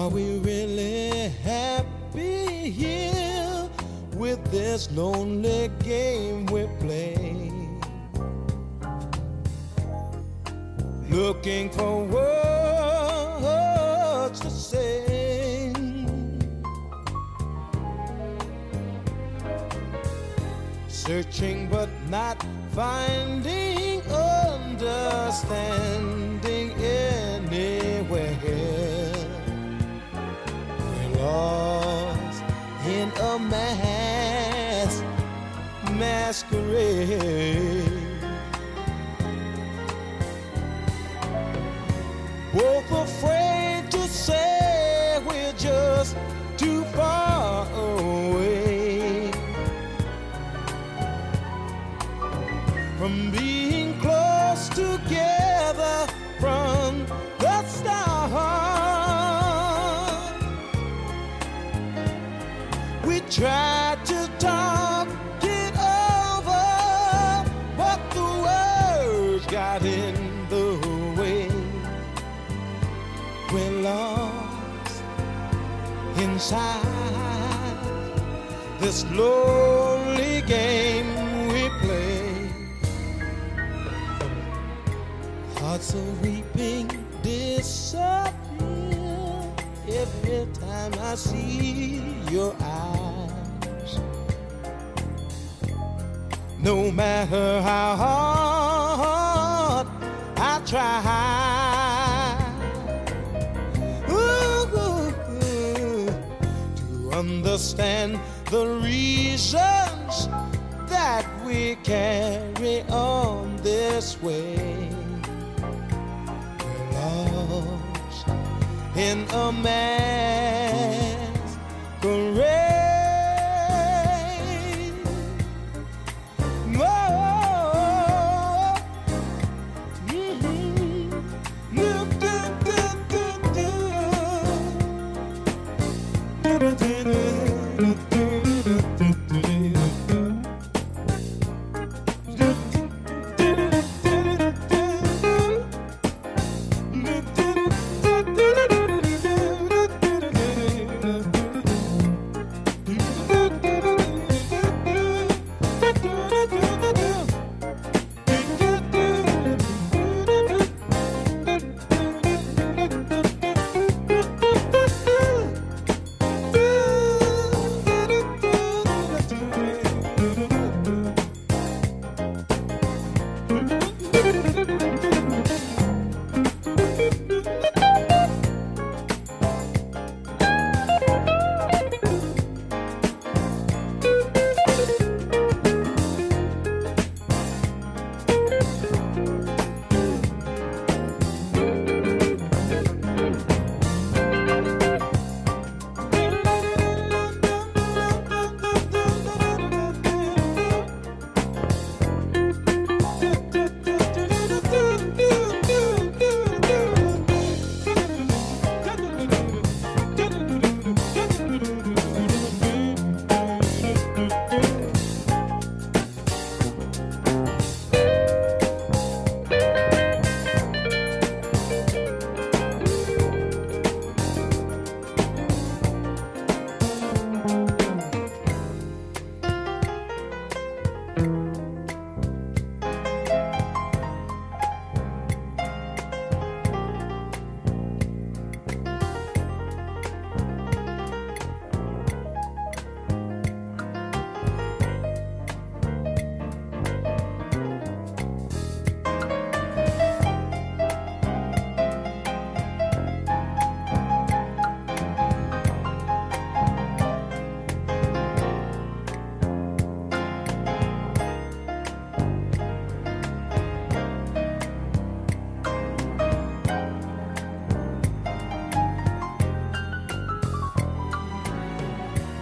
Are we really happy here with this lonely game we play? Looking for words to say. Searching but not finding understanding anywhere. Lost in a mass masquerade. Tried to talk it over, but the words got in the way. We're lost inside this lonely game we play. Hearts are weeping disappear every time I see your eyes. No matter how hard I try ooh, to understand the reasons that we carry on this way. We're lost in a masquerade. Do, do,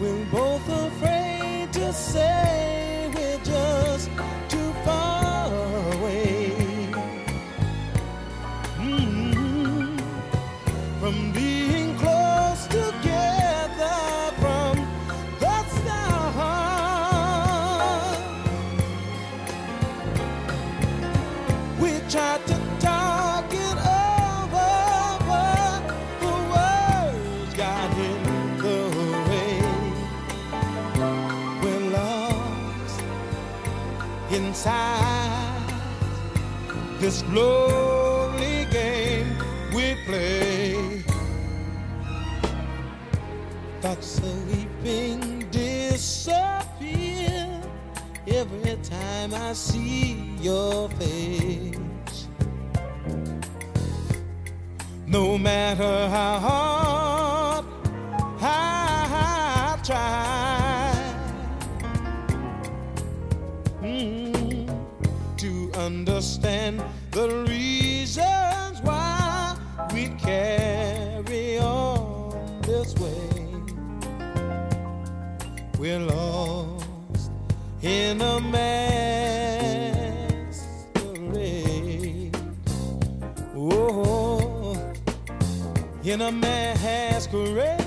We're both afraid to say inside this lonely game we play. Thoughts of weeping disappear every time I see your face. No matter how hard I try understand the reasons why we carry on this way. We're lost in a masquerade. Oh, in a masquerade.